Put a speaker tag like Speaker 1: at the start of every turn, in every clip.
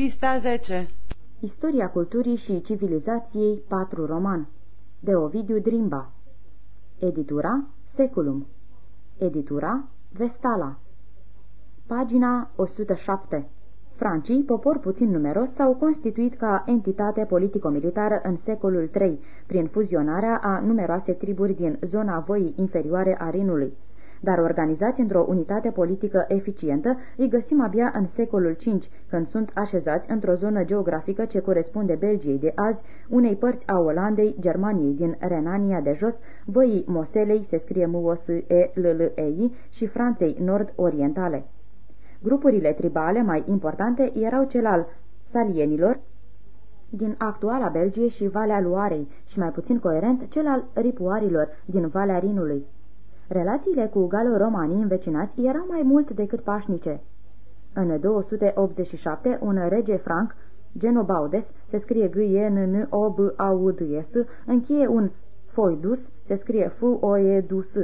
Speaker 1: Pista 10
Speaker 2: Istoria culturii și civilizației 4 roman. De Ovidiu Drimba. Editura Seculum. Editura Vestala. Pagina 107 Francii, popor puțin numeros, s-au constituit ca entitate politico-militară în secolul III, prin fuzionarea a numeroase triburi din zona voii inferioare a Rinului dar organizați într-o unitate politică eficientă îi găsim abia în secolul V, când sunt așezați într-o zonă geografică ce corespunde Belgiei de azi, unei părți a Olandei, Germaniei din Renania de jos, Văii Moselei, se scrie m o s e l l e i și Franței nord-orientale. Grupurile tribale mai importante erau cel al salienilor, din actuala Belgie și Valea Luarei și mai puțin coerent cel al ripuarilor din Valea Rinului. Relațiile cu galo-romanii învecinați erau mai mult decât pașnice. În 287, un rege franc, Genobaudes, se scrie g e n n o b a u d s încheie un foidus, se scrie f o e d s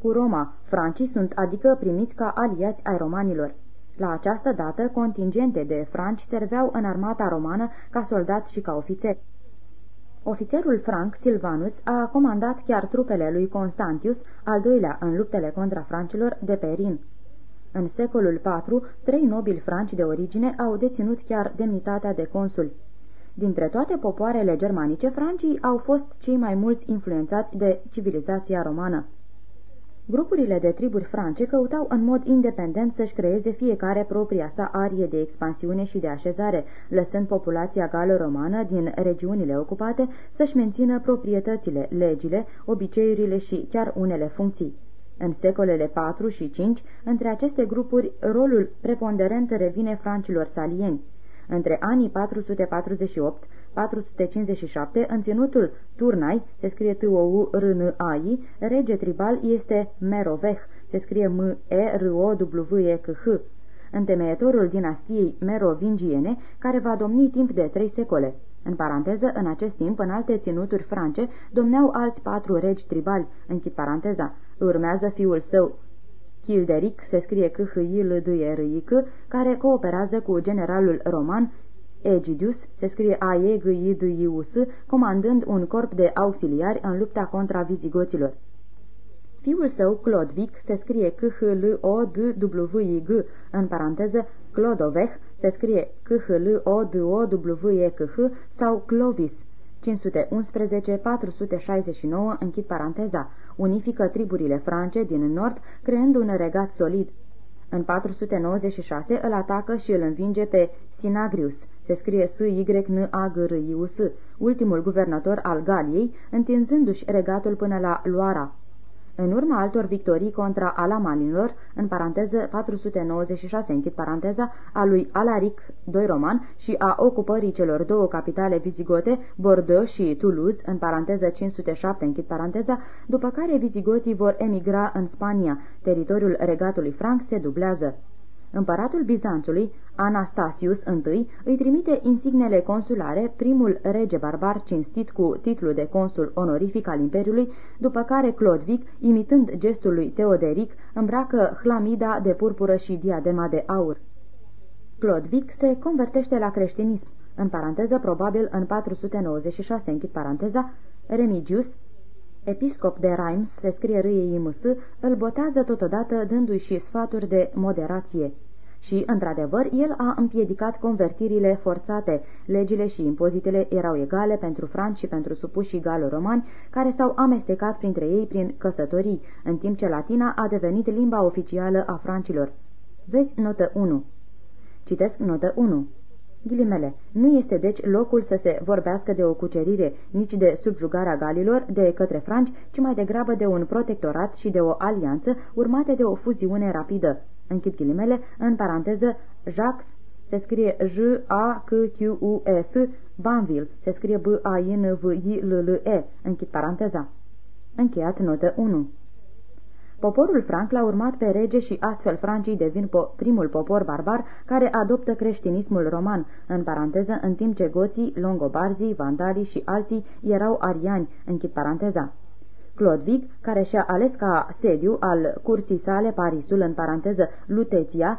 Speaker 2: Cu Roma, francii sunt adică primiți ca aliați ai romanilor. La această dată, contingente de franci serveau în armata romană ca soldați și ca ofițeri. Ofițerul Frank Silvanus a comandat chiar trupele lui Constantius, al doilea în luptele contra francilor, de pe Rin. În secolul IV, trei nobili franci de origine au deținut chiar demnitatea de consul. Dintre toate popoarele germanice, francii au fost cei mai mulți influențați de civilizația romană. Grupurile de triburi france căutau în mod independent să-și creeze fiecare propria sa arie de expansiune și de așezare, lăsând populația galo-romană din regiunile ocupate să-și mențină proprietățile, legile, obiceiurile și chiar unele funcții. În secolele 4 și 5, între aceste grupuri, rolul preponderent revine francilor salieni. Între anii 448 457, în ținutul Turnai, se scrie t o u r n a i rege tribal este Meroveh, se scrie M-E-R-O-W-E-C-H, întemeietorul dinastiei merovingiene, care va domni timp de trei secole. În paranteză, în acest timp, în alte ținuturi france, domneau alți patru regi tribali, închid paranteza. Urmează fiul său, Childeric, se scrie c h i l d r i c care cooperează cu generalul roman Egidius, se scrie a e g i d i u s comandând un corp de auxiliari în lupta contra vizigoților. Fiul său, Clodvic, se scrie c h l o d w i g în paranteză Clodoveh, se scrie c h l o d o w e c h sau Clovis, 511-469, închid paranteza, unifică triburile france din nord, creând un regat solid. În 496 îl atacă și îl învinge pe Sinagrius, se scrie S-Y-N-A-G-R-I-U-S, ultimul guvernator al Galiei, întinzându-și regatul până la Loara. În urma altor victorii contra alamanilor, în paranteză 496, închid paranteza, a lui Alaric II Roman și a ocupării celor două capitale vizigote, Bordeaux și Toulouse, în paranteză 507, închid paranteza, după care vizigoții vor emigra în Spania, teritoriul regatului franc se dublează. Împăratul Bizanțului, Anastasius I, îi trimite insignele consulare, primul rege barbar cinstit cu titlul de consul onorific al Imperiului, după care Clodvic, imitând gestul lui Teoderic, îmbracă hlamida de purpură și diadema de aur. Clodvic se convertește la creștinism, în paranteză probabil în 496, închid paranteza, Remigius, episcop de Reims, se scrie râiei ms, îl botează totodată dându-i și sfaturi de moderație. Și, într-adevăr, el a împiedicat convertirile forțate. Legile și impozitele erau egale pentru franci și pentru supușii galo-romani, care s-au amestecat printre ei prin căsătorii, în timp ce latina a devenit limba oficială a francilor. Vezi notă 1. Citesc notă 1. Ghilimele, nu este deci locul să se vorbească de o cucerire, nici de subjugarea galilor de către franci, ci mai degrabă de un protectorat și de o alianță urmate de o fuziune rapidă. Închid ghilimele, în paranteză, Jacques se scrie J-A-C-Q-U-E-S, Banville se scrie B-A-N-V-I-L-L-E, închid paranteza. Încheiat notă 1. Poporul franc l-a urmat pe rege și astfel francii devin po primul popor barbar care adoptă creștinismul roman, în paranteză, în timp ce goții, longobarzii, vandalii și alții erau ariani, închid paranteza. Clodvig, care și-a ales ca sediu al curții sale Parisul, în paranteză Luteția,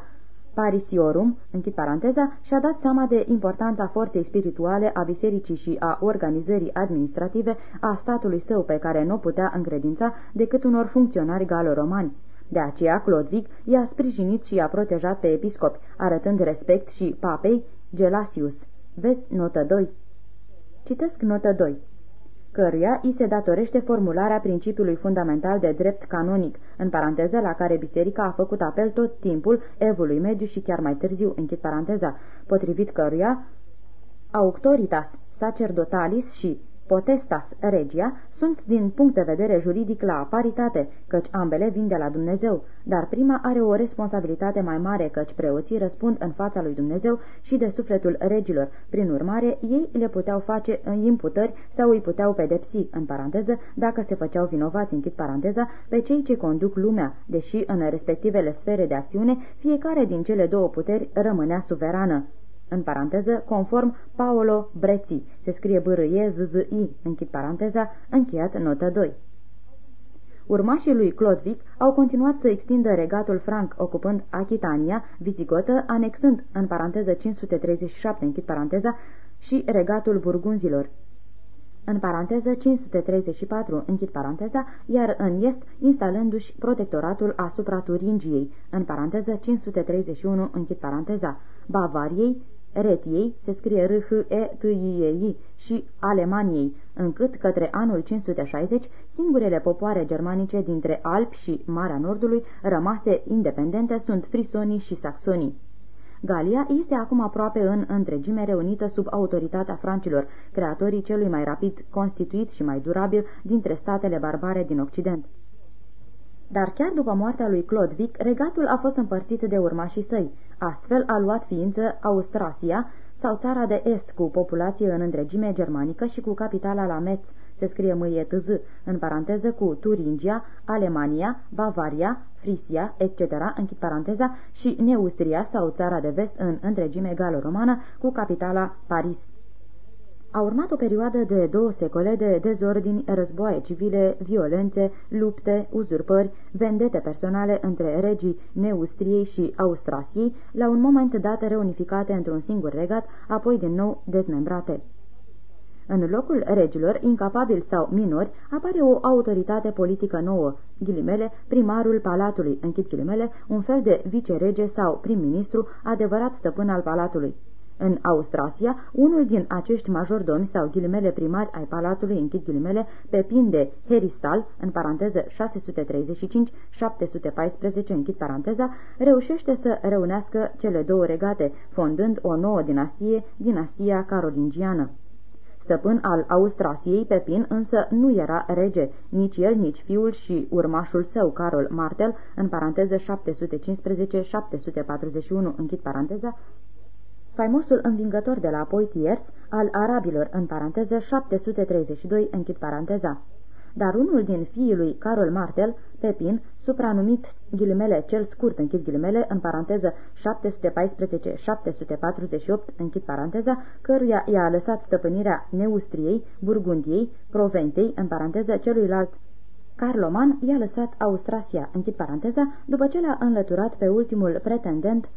Speaker 2: Parisiorum, închid paranteza, și-a dat seama de importanța forței spirituale a bisericii și a organizării administrative a statului său pe care nu putea încredința decât unor funcționari galo-romani. De aceea, Clodvig i-a sprijinit și i-a protejat pe episcopi, arătând respect și papei Gelasius. Vezi notă 2. Citesc notă 2 căruia îi se datorește formularea principiului fundamental de drept canonic, în paranteză la care biserica a făcut apel tot timpul evului mediu și chiar mai târziu, închid paranteza, potrivit căruia auctoritas sacerdotalis și potestas regia sunt din punct de vedere juridic la paritate, căci ambele vin de la Dumnezeu, dar prima are o responsabilitate mai mare, căci preoții răspund în fața lui Dumnezeu și de sufletul regilor. Prin urmare, ei le puteau face imputări sau îi puteau pedepsi, în paranteză, dacă se făceau vinovați, închid paranteza, pe cei ce conduc lumea, deși în respectivele sfere de acțiune, fiecare din cele două puteri rămânea suverană în paranteză, conform Paolo Breții, se scrie b r e z z i închid paranteza, încheiat notă 2. Urmașii lui Clodvic au continuat să extindă regatul franc, ocupând Achitania, vizigotă, anexând, în paranteză 537, închid paranteza, și regatul burgunzilor. În paranteză 534, închid paranteza, iar în est instalându-și protectoratul asupra Turingiei, în paranteză 531, închid paranteza, Bavariei, Retiei, se scrie r h e t i e i și Alemaniei, încât către anul 560 singurele popoare germanice dintre Alpi și Marea Nordului rămase independente sunt frisonii și saxonii. Galia este acum aproape în întregime reunită sub autoritatea francilor, creatorii celui mai rapid constituit și mai durabil dintre statele barbare din Occident. Dar chiar după moartea lui Clodvic, regatul a fost împărțit de urmașii săi. Astfel a luat ființă Austrasia sau țara de est cu populație în întregime germanică și cu capitala la Metz, se scrie mâie tz, în paranteză cu Turingia, Alemania, Bavaria, Frisia, etc., închid paranteza, și Neustria sau țara de vest în întregime galo-romană cu capitala Paris. A urmat o perioadă de două secole de dezordini, războaie civile, violențe, lupte, uzurpări, vendete personale între regii Neustriei și Austrasiei, la un moment dat reunificate într-un singur regat, apoi din nou dezmembrate. În locul regilor, incapabili sau minori, apare o autoritate politică nouă, ghilimele, primarul palatului, închid ghilimele, un fel de vicerege sau prim-ministru, adevărat stăpân al palatului. În Austrasia, unul din acești majordomi sau ghilimele primari ai palatului, închid ghilimele, Pepin de Heristal, în paranteză 635-714, închid paranteza, reușește să reunească cele două regate, fondând o nouă dinastie, dinastia carolingiană. Stăpân al Austrasiei, Pepin însă nu era rege, nici el, nici fiul și urmașul său, Carol Martel, în paranteză 715-741, închid paranteza, faimosul învingător de la Poitiers al arabilor, în paranteză 732, închid paranteza. Dar unul din fiii lui Carol Martel, Pepin, supranumit ghilimele cel scurt, închid ghilimele, în paranteză 714-748, închid paranteza, căruia i-a lăsat stăpânirea Neustriei, Burgundiei, Provenței, în paranteză celuilalt Carloman i-a lăsat Austrasia, închid paranteza, după ce l-a înlăturat pe ultimul pretendent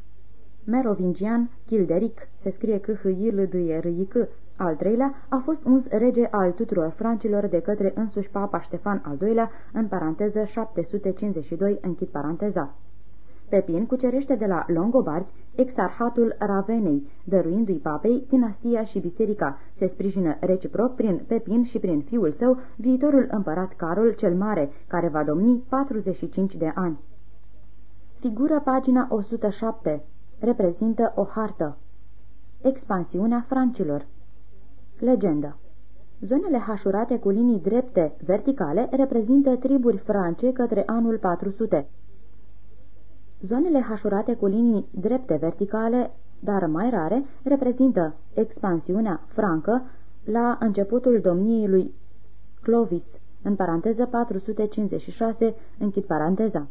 Speaker 2: merovingian Childeric, se scrie c h i l d e r i c al treilea, a fost uns rege al tuturor francilor de către însuși papa Ștefan al II-lea, în paranteză 752, închid paranteza. Pepin cucerește de la Longobarzi exarhatul Ravenei, dăruindu-i papei dinastia și biserica. Se sprijină reciproc prin Pepin și prin fiul său, viitorul împărat Carol cel Mare, care va domni 45 de ani. Figură pagina 107 reprezintă o hartă. Expansiunea francilor Legendă Zonele hașurate cu linii drepte verticale reprezintă triburi france către anul 400. Zonele hașurate cu linii drepte verticale, dar mai rare, reprezintă expansiunea francă la începutul domniei lui Clovis, în paranteză 456, închid paranteza.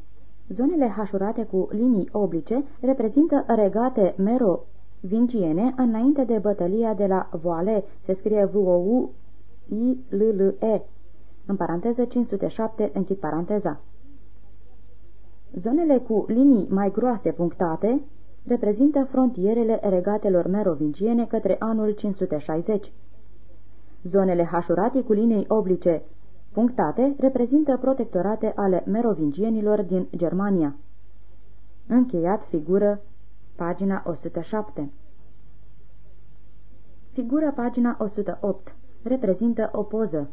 Speaker 2: Zonele hașurate cu linii oblice reprezintă regate mero-vinciene înainte de bătălia de la Voale, se scrie v o u i l l e în paranteză 507, închid paranteza. Zonele cu linii mai groase punctate reprezintă frontierele regatelor merovingiene către anul 560. Zonele hașurate cu linii oblice punctate reprezintă protectorate ale merovingienilor din Germania. Încheiat figură, pagina 107. Figura pagina 108 reprezintă o poză,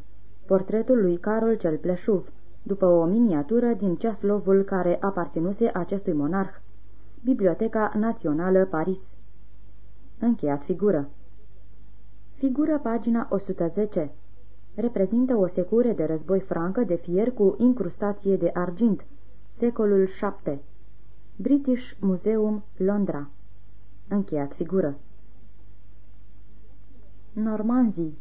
Speaker 2: portretul lui Carol cel Pleșuv, după o miniatură din ceaslovul care aparținuse acestui monarh. Biblioteca Națională Paris. Încheiat figură. Figură pagina 110. Reprezintă o secură de război francă de fier cu incrustație de argint. Secolul 7. British Museum, Londra. Încheiat figură. Normanzii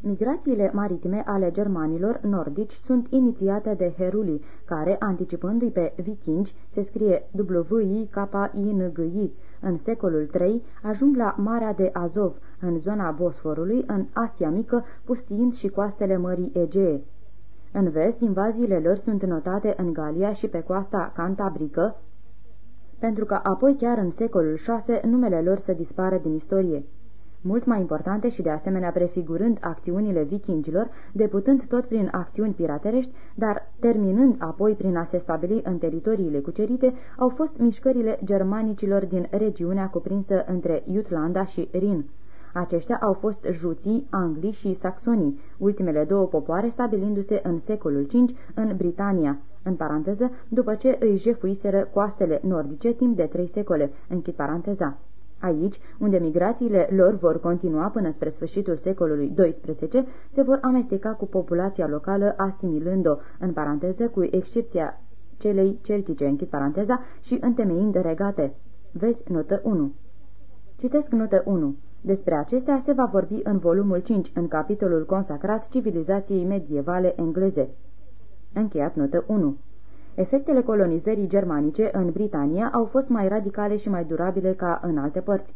Speaker 2: Migrațiile maritime ale germanilor nordici sunt inițiate de Heruli, care, anticipându-i pe vikingi, se scrie W-I-K-I-N-G-I, în secolul III, ajung la Marea de Azov, în zona Bosforului, în Asia Mică, pustiind și coastele Mării Egee. În vest, invaziile lor sunt notate în Galia și pe coasta Cantabrică, pentru că apoi chiar în secolul VI numele lor să dispară din istorie mult mai importante și de asemenea prefigurând acțiunile vikingilor, deputând tot prin acțiuni piraterești, dar terminând apoi prin a se stabili în teritoriile cucerite, au fost mișcările germanicilor din regiunea cuprinsă între Jutlanda și Rin. Aceștia au fost juții, anglii și saxonii, ultimele două popoare stabilindu-se în secolul V în Britania, în paranteză, după ce îi jefuiseră coastele nordice timp de trei secole, închid paranteza. Aici, unde migrațiile lor vor continua până spre sfârșitul secolului XII, se vor amesteca cu populația locală, asimilând-o, în paranteză, cu excepția celei celtice, închid paranteza, și întemeind regate. Vezi notă 1. Citesc notă 1. Despre acestea se va vorbi în volumul 5, în capitolul consacrat civilizației medievale engleze. Încheiat notă 1. Efectele colonizării germanice în Britania au fost mai radicale și mai durabile ca în alte părți.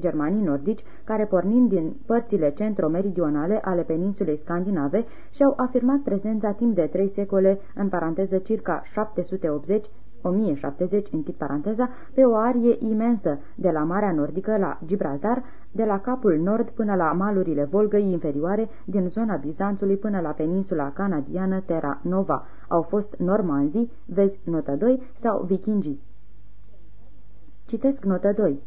Speaker 2: Germanii nordici, care pornind din părțile centro-meridionale ale peninsulei scandinave, și-au afirmat prezența timp de trei secole, în paranteză circa 780 1070, închid paranteza, pe o arie imensă, de la Marea Nordică la Gibraltar, de la capul nord până la malurile Volgăi inferioare, din zona Bizanțului până la peninsula canadiană Terra Nova. Au fost normanzii, vezi notă 2, sau vikingii. Citesc notă 2.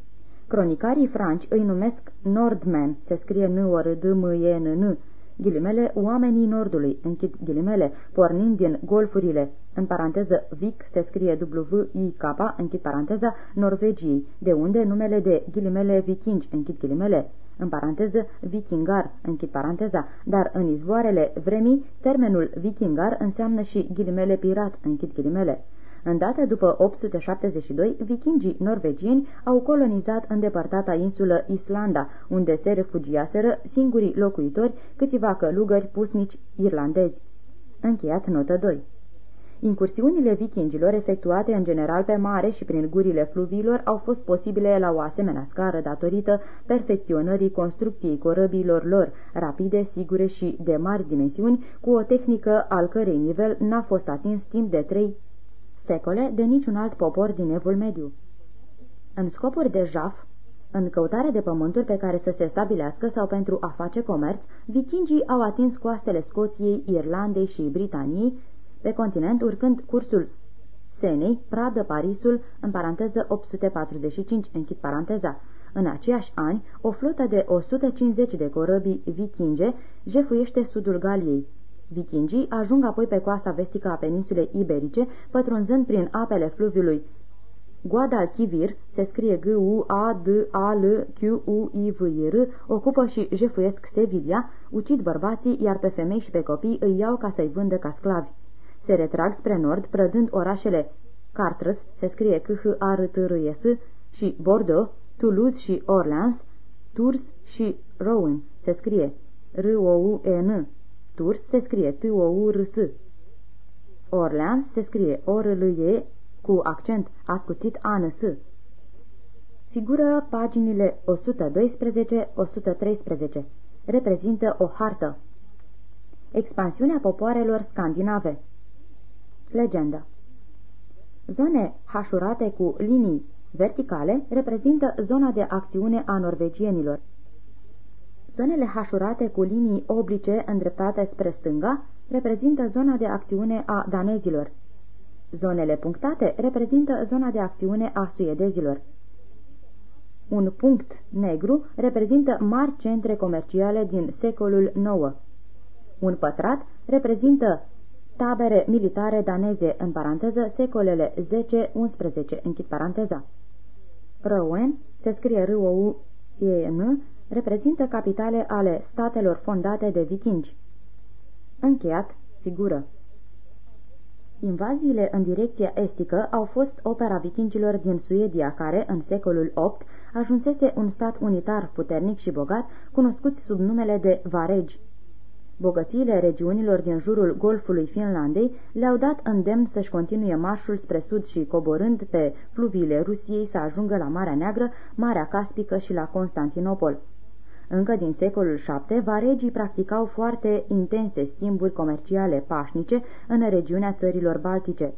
Speaker 2: Cronicarii franci îi numesc Nordmen, se scrie n o r d m e n n ghilimele, oamenii Nordului, închid ghilimele, pornind din golfurile, în paranteză Vic se scrie W-I-K, închid paranteza, Norvegiei, de unde numele de ghilimele vikingi, închid ghilimele, în paranteză vikingar, închid paranteza, dar în izvoarele vremii, termenul vikingar înseamnă și ghilimele pirat, închid ghilimele. Îndată după 872, vikingii norvegieni au colonizat îndepărtata insulă Islanda, unde se refugiaseră singurii locuitori, câțiva călugări pusnici irlandezi. Încheiat notă 2 Incursiunile vikingilor efectuate în general pe mare și prin gurile fluviilor au fost posibile la o asemenea scară datorită perfecționării construcției corăbiilor lor, rapide, sigure și de mari dimensiuni, cu o tehnică al cărei nivel n-a fost atins timp de trei secole de niciun alt popor din evul mediu. În scopuri de jaf, în căutare de pământuri pe care să se stabilească sau pentru a face comerț, vikingii au atins coastele Scoției, Irlandei și Britaniei, pe continent urcând cursul Senei, Pradă, Parisul, în paranteză 845, închid paranteza. În aceiași ani, o flotă de 150 de corăbii vikinge jefuiește sudul Galiei. Vikingii ajung apoi pe coasta vestică a peninsulei iberice, pătrunzând prin apele fluviului Guadalquivir, se scrie G-U-A-D-A-L-Q-U-I-V-I-R, ocupă și jefuiesc Sevilla, ucid bărbații, iar pe femei și pe copii îi iau ca să-i vândă ca sclavi. Se retrag spre nord, prădând orașele Cartres, se scrie c h a r t r s și Bordeaux, Toulouse și Orleans, Tours și Rouen, se scrie R-O-U-E-N, Tours se scrie T-O-U-R-S. Orleans se scrie o r l e cu accent ascuțit A-N-S. Figură paginile 112-113. Reprezintă o hartă. Expansiunea popoarelor scandinave. Legendă Zone hașurate cu linii Verticale reprezintă zona de acțiune a norvegienilor. Zonele hașurate cu linii oblice îndreptate spre stânga reprezintă zona de acțiune a danezilor. Zonele punctate reprezintă zona de acțiune a suedezilor. Un punct negru reprezintă mari centre comerciale din secolul IX. Un pătrat reprezintă tabere militare daneze, în paranteză, secolele 10-11, închid paranteza. Rouen, se scrie r o u e n reprezintă capitale ale statelor fondate de vikingi. Încheiat, figură. Invaziile în direcția estică au fost opera vikingilor din Suedia, care, în secolul VIII, ajunsese un stat unitar puternic și bogat, cunoscut sub numele de Varegi. Bogățiile regiunilor din jurul golfului Finlandei le-au dat îndemn să-și continue marșul spre sud și, coborând pe fluviile Rusiei, să ajungă la Marea Neagră, Marea Caspică și la Constantinopol. Încă din secolul VII, varegii practicau foarte intense schimburi comerciale pașnice în regiunea țărilor baltice.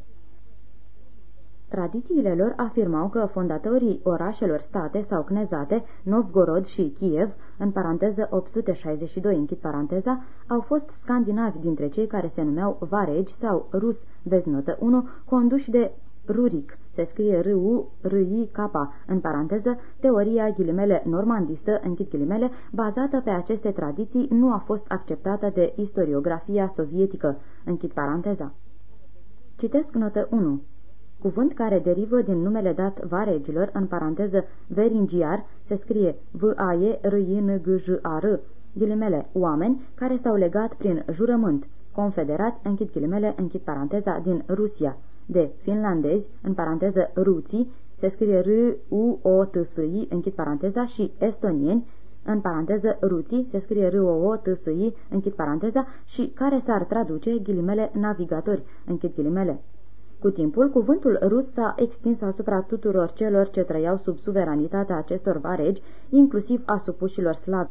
Speaker 2: Tradițiile lor afirmau că fondatorii orașelor state sau knezate, Novgorod și Kiev, în paranteză 862, închid paranteza, au fost scandinavi dintre cei care se numeau varegi sau rus, vezi notă 1, conduși de Ruric, se scrie r u r i k în paranteză, teoria ghilimele normandistă, închid ghilimele, bazată pe aceste tradiții, nu a fost acceptată de istoriografia sovietică, închid paranteza. Citesc notă 1 cuvânt care derivă din numele dat varegilor, în paranteză veringiar, se scrie v a e r i n g j a r ghilimele, oameni care s-au legat prin jurământ, confederați, închid ghilimele, închid paranteza, din Rusia, de finlandezi, în paranteză ruții, se scrie R-U-O-T-S-I, închid paranteza, și estonieni, în paranteză ruții, se scrie R-O-O-T-S-I, închid paranteza, și care s-ar traduce ghilimele navigatori, închid ghilimele. Cu timpul, cuvântul rus s-a extins asupra tuturor celor ce trăiau sub suveranitatea acestor varegi, inclusiv a supușilor slavi.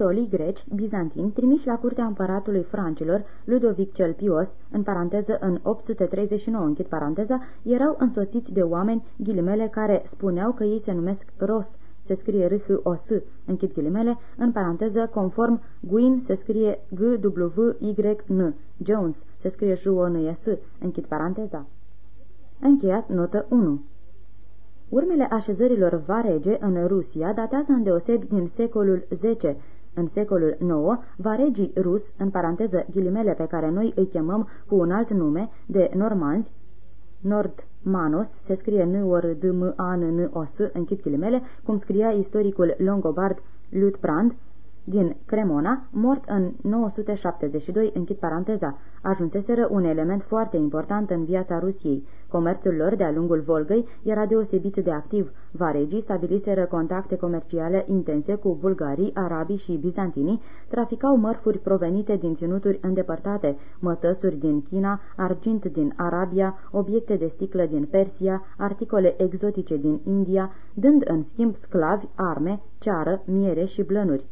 Speaker 2: Solii greci, bizantini, trimiși la curtea împăratului francilor, Ludovic cel Pios, în paranteză în 839, închid paranteza, erau însoțiți de oameni, ghilimele, care spuneau că ei se numesc Ros, se scrie r h o s închid ghilimele, în paranteză, conform Guin se scrie g w y n Jones se scrie j o n s închid paranteza. Încheiat notă 1 Urmele așezărilor varege în Rusia datează îndeosebi din secolul X. În secolul IX, varegii rus, în paranteză ghilimele pe care noi îi chemăm cu un alt nume, de normanzi, nord Manos, se scrie n o r d m a n n o s închid ghilimele, cum scria istoricul longobard Lutprand, din Cremona, mort în 972, închid paranteza, ajunseseră un element foarte important în viața Rusiei. Comerțul lor de-a lungul Volgăi era deosebit de activ. Varegii stabiliseră contacte comerciale intense cu bulgarii, arabii și bizantinii, traficau mărfuri provenite din ținuturi îndepărtate, mătăsuri din China, argint din Arabia, obiecte de sticlă din Persia, articole exotice din India, dând în schimb sclavi, arme, ceară, miere și blănuri.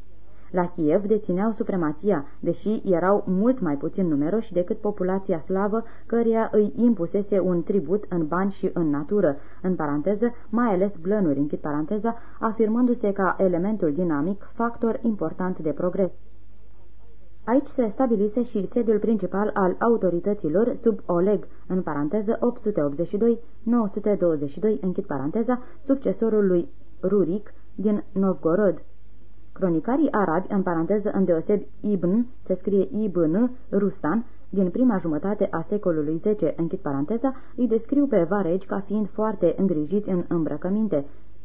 Speaker 2: La Kiev dețineau supremația, deși erau mult mai puțin numeroși decât populația slavă, căreia îi impusese un tribut în bani și în natură, în paranteză, mai ales blănuri, închid paranteza, afirmându-se ca elementul dinamic, factor important de progres. Aici se stabilise și sediul principal al autorităților sub Oleg, în paranteză 882-922, închid paranteza, succesorul lui Ruric din Novgorod. Cronicarii arabi, în paranteză îndeosebi Ibn, se scrie Ibn, Rustan, din prima jumătate a secolului X, închid paranteza, îi descriu pe varegi ca fiind foarte îngrijiți în îmbrăcăminte,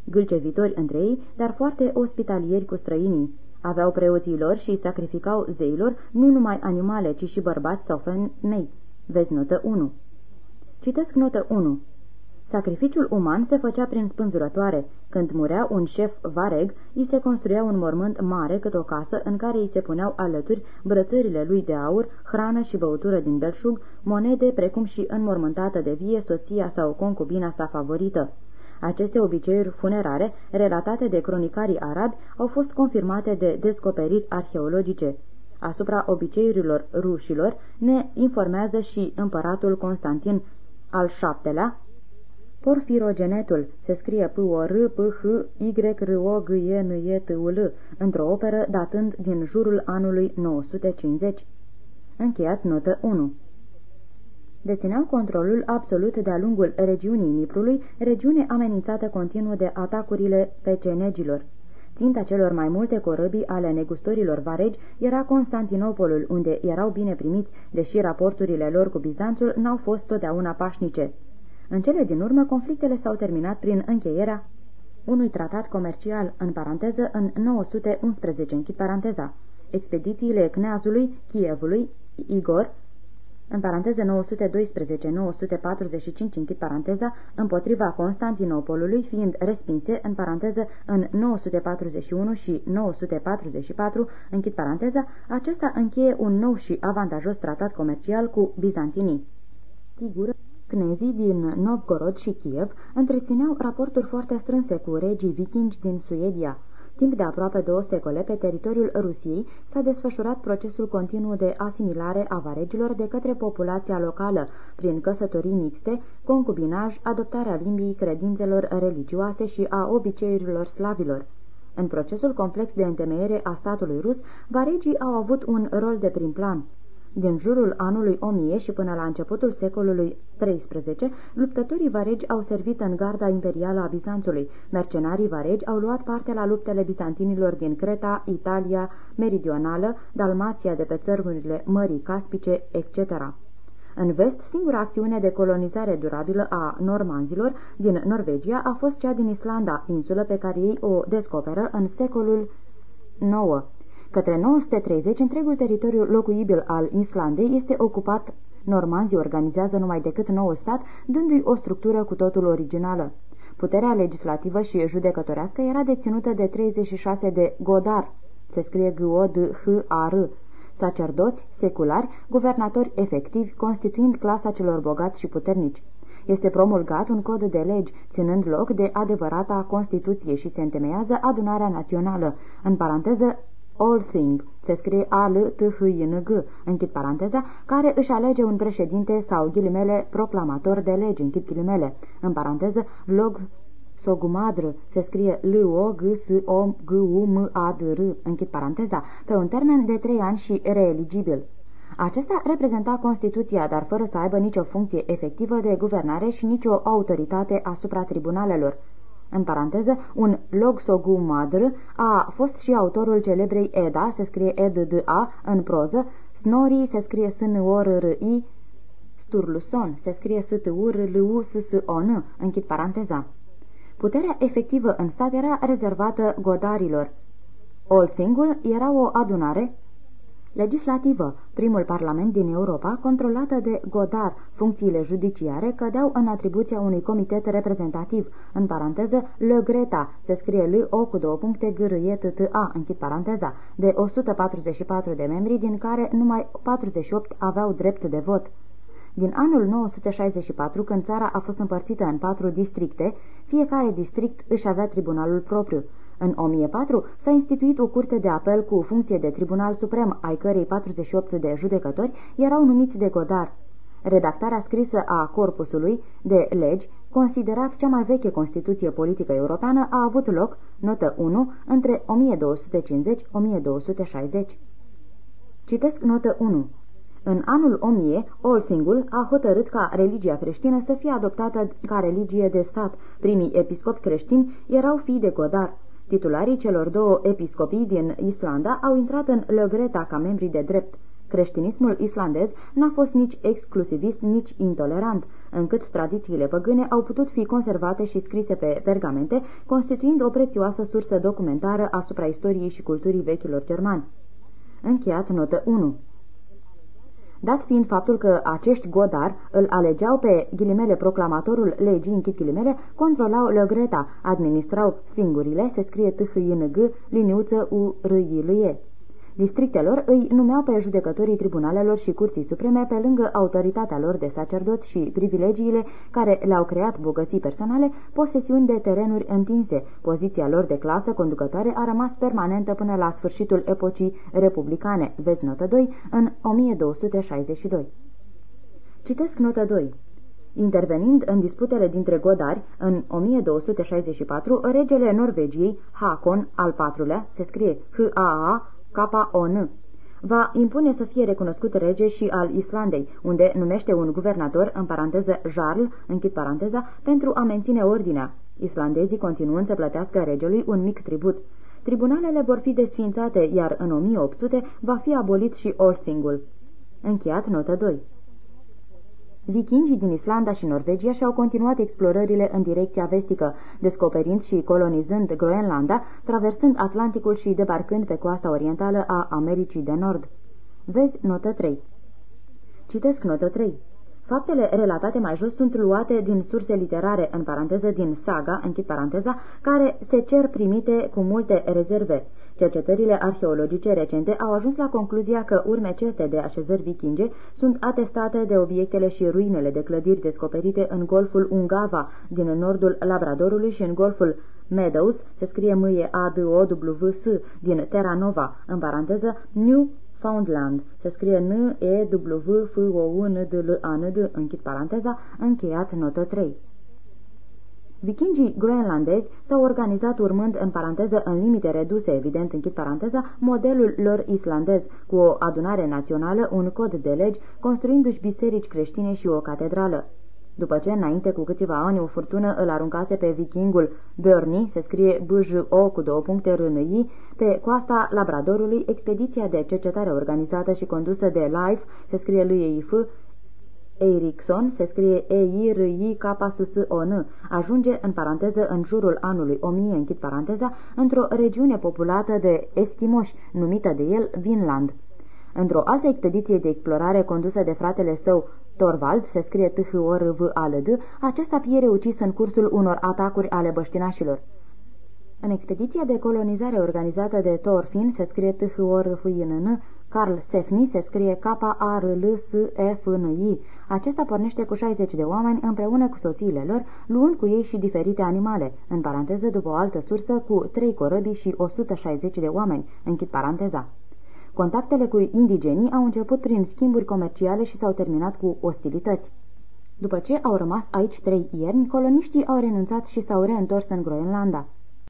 Speaker 2: gâlcevitori între ei, dar foarte ospitalieri cu străinii. Aveau preoții lor și sacrificau zeilor nu numai animale, ci și bărbați sau femei. Vezi notă 1. Citesc notă 1. Sacrificiul uman se făcea prin spânzurătoare. Când murea un șef vareg, îi se construia un mormânt mare cât o casă în care îi se puneau alături brățările lui de aur, hrană și băutură din belșug, monede, precum și înmormântată de vie soția sau concubina sa favorită. Aceste obiceiuri funerare, relatate de cronicarii arabi, au fost confirmate de descoperiri arheologice. Asupra obiceiurilor rușilor ne informează și împăratul Constantin al VII-lea, Porfirogenetul se scrie p o r p h y r o g e n e t u l într-o operă datând din jurul anului 950. Încheiat notă 1 Dețineau controlul absolut de-a lungul regiunii Niprului, regiune amenințată continuu de atacurile pecenegilor. Ținta celor mai multe corăbii ale negustorilor varegi era Constantinopolul, unde erau bine primiți, deși raporturile lor cu Bizanțul n-au fost totdeauna pașnice. În cele din urmă, conflictele s-au terminat prin încheierea unui tratat comercial, în paranteză, în 911, închid paranteza. Expedițiile Cneazului, Chievului, Igor, în paranteză 912-945, închid paranteza, împotriva Constantinopolului, fiind respinse, în paranteză, în 941 și 944, închid paranteza, acesta încheie un nou și avantajos tratat comercial cu bizantinii. Figură Cnezii din Novgorod și Kiev întrețineau raporturi foarte strânse cu regii vikingi din Suedia. Timp de aproape două secole, pe teritoriul Rusiei s-a desfășurat procesul continuu de asimilare a varegilor de către populația locală, prin căsătorii mixte, concubinaj, adoptarea limbii credințelor religioase și a obiceiurilor slavilor. În procesul complex de întemeiere a statului rus, varegii au avut un rol de prim plan. Din jurul anului 1000 și până la începutul secolului XIII, luptătorii varegi au servit în garda imperială a Bizanțului. Mercenarii varegi au luat parte la luptele bizantinilor din Creta, Italia, Meridională, Dalmația de pe țărmurile Mării Caspice, etc. În vest, singura acțiune de colonizare durabilă a normanzilor din Norvegia a fost cea din Islanda, insulă pe care ei o descoperă în secolul IX. Către 930, întregul teritoriu locuibil al Islandei este ocupat Normanzii organizează numai decât nou stat, dându-i o structură cu totul originală. Puterea legislativă și judecătorească era deținută de 36 de godar, se scrie g o d h a r sacerdoți, seculari, guvernatori efectivi, constituind clasa celor bogați și puternici. Este promulgat un cod de legi, ținând loc de adevărata Constituție și se întemeiază adunarea națională, în paranteză Thing, se scrie a l t h i n g închid paranteza, care își alege un președinte sau ghilimele proclamator de legi, închid ghilimele, în paranteză, log Sogumadr se scrie L-O-G-S-O-G-U-M-A-D-R, închid paranteza, pe un termen de trei ani și reeligibil. Acesta reprezenta Constituția, dar fără să aibă nicio funcție efectivă de guvernare și nicio autoritate asupra tribunalelor. În paranteză, un Logsogumadr a fost și autorul celebrei Eda, se scrie E-D-D-A, în proză, Snori se scrie s n o r r i Sturluson se scrie s t u r l u s s o n închid paranteza. Puterea efectivă în stat era rezervată godarilor. Olthingul era o adunare legislativă, primul parlament din Europa, controlată de Godar, funcțiile judiciare cădeau în atribuția unui comitet reprezentativ, în paranteză Le Greta, se scrie L O cu două puncte G R E T T A, închid paranteza, de 144 de membri, din care numai 48 aveau drept de vot. Din anul 964, când țara a fost împărțită în patru districte, fiecare district își avea tribunalul propriu. În 1004 s-a instituit o curte de apel cu funcție de tribunal suprem, ai cărei 48 de judecători erau numiți de godar. Redactarea scrisă a corpusului de legi, considerat cea mai veche Constituție politică europeană, a avut loc, notă 1, între 1250-1260. Citesc notă 1. În anul 1000, Olfingul a hotărât ca religia creștină să fie adoptată ca religie de stat. Primii episcopi creștini erau fii de Godar. Titularii celor două episcopii din Islanda au intrat în Lăgreta ca membri de drept. Creștinismul islandez n-a fost nici exclusivist, nici intolerant, încât tradițiile păgâne au putut fi conservate și scrise pe pergamente, constituind o prețioasă sursă documentară asupra istoriei și culturii vechilor germani. Încheiat notă 1 Dat fiind faptul că acești godar îl alegeau pe ghilimele proclamatorul legii, închid ghilimele, controlau lăgreta, administrau fingurile, se scrie t h i n g liniuță u r i l -e. Districtelor îi numeau pe judecătorii tribunalelor și curții supreme pe lângă autoritatea lor de sacerdoți și privilegiile care le-au creat bogății personale, posesiuni de terenuri întinse. Poziția lor de clasă conducătoare a rămas permanentă până la sfârșitul epocii republicane, vezi notă 2, în 1262. Citesc notă 2. Intervenind în disputele dintre godari, în 1264, regele Norvegiei, Hakon al IV-lea, se scrie H-A-A-K-O-N, va impune să fie recunoscut rege și al Islandei, unde numește un guvernator, în paranteză Jarl, închid paranteza, pentru a menține ordinea, islandezii continuând să plătească regelui un mic tribut. Tribunalele vor fi desfințate, iar în 1800 va fi abolit și Olthingul. Încheiat notă 2 Vikingii din Islanda și Norvegia și-au continuat explorările în direcția vestică, descoperind și colonizând Groenlanda, traversând Atlanticul și debarcând pe coasta orientală a Americii de Nord. Vezi notă 3. Citesc notă 3. Faptele relatate mai jos sunt luate din surse literare, în paranteză din saga, închid paranteza, care se cer primite cu multe rezerve. Cercetările arheologice recente au ajuns la concluzia că urme certe de așezări vikinge sunt atestate de obiectele și ruinele de clădiri descoperite în golful Ungava din nordul Labradorului și în golful Meadows, se scrie m e a d o w s din Terra Nova, în paranteză New Foundland, se scrie n e w f o u n d l a n d închid paranteza, încheiat notă 3. Vikingii groenlandezi s-au organizat urmând, în paranteză, în limite reduse, evident, închid paranteza, modelul lor islandez, cu o adunare națională, un cod de legi, construindu-și biserici creștine și o catedrală. După ce, înainte cu câțiva ani, o furtună îl aruncase pe vikingul Björni, se scrie b j o cu două puncte r -N -I, pe coasta Labradorului, expediția de cercetare organizată și condusă de Life, se scrie lui EIF, Erickson, se scrie e i r i k s s o n ajunge în paranteză în jurul anului 1000, închid paranteza, într-o regiune populată de eschimoși, numită de el Vinland. Într-o altă expediție de explorare condusă de fratele său Torvald, se scrie t h o r v a l d acesta piere ucis în cursul unor atacuri ale băștinașilor. În expediția de colonizare organizată de Thorfinn, se scrie t h o r f i n n Carl Sefni se scrie K-A-R-L-S-E-F-N-I. Acesta pornește cu 60 de oameni împreună cu soțiile lor, luând cu ei și diferite animale, în paranteză după o altă sursă cu 3 corăbii și 160 de oameni, închid paranteza. Contactele cu indigenii au început prin schimburi comerciale și s-au terminat cu ostilități. După ce au rămas aici trei ierni, coloniștii au renunțat și s-au reîntors în Groenlanda.